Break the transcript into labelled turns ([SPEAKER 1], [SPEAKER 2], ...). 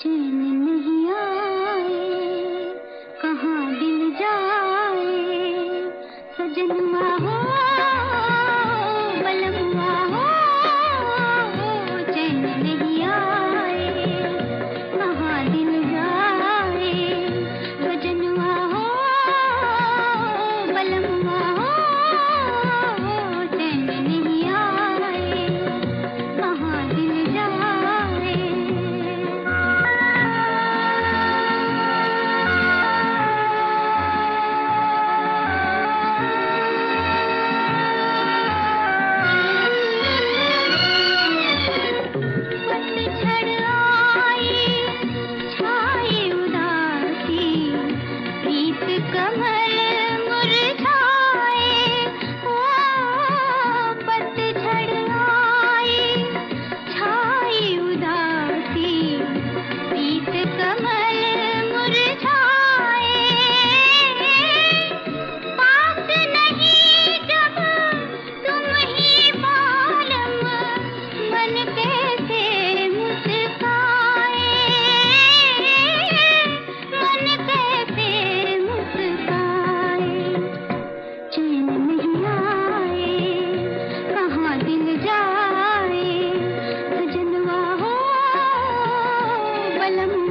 [SPEAKER 1] चैन नहीं आए कहाँ दिल जाए सजन माँ கமல் आलम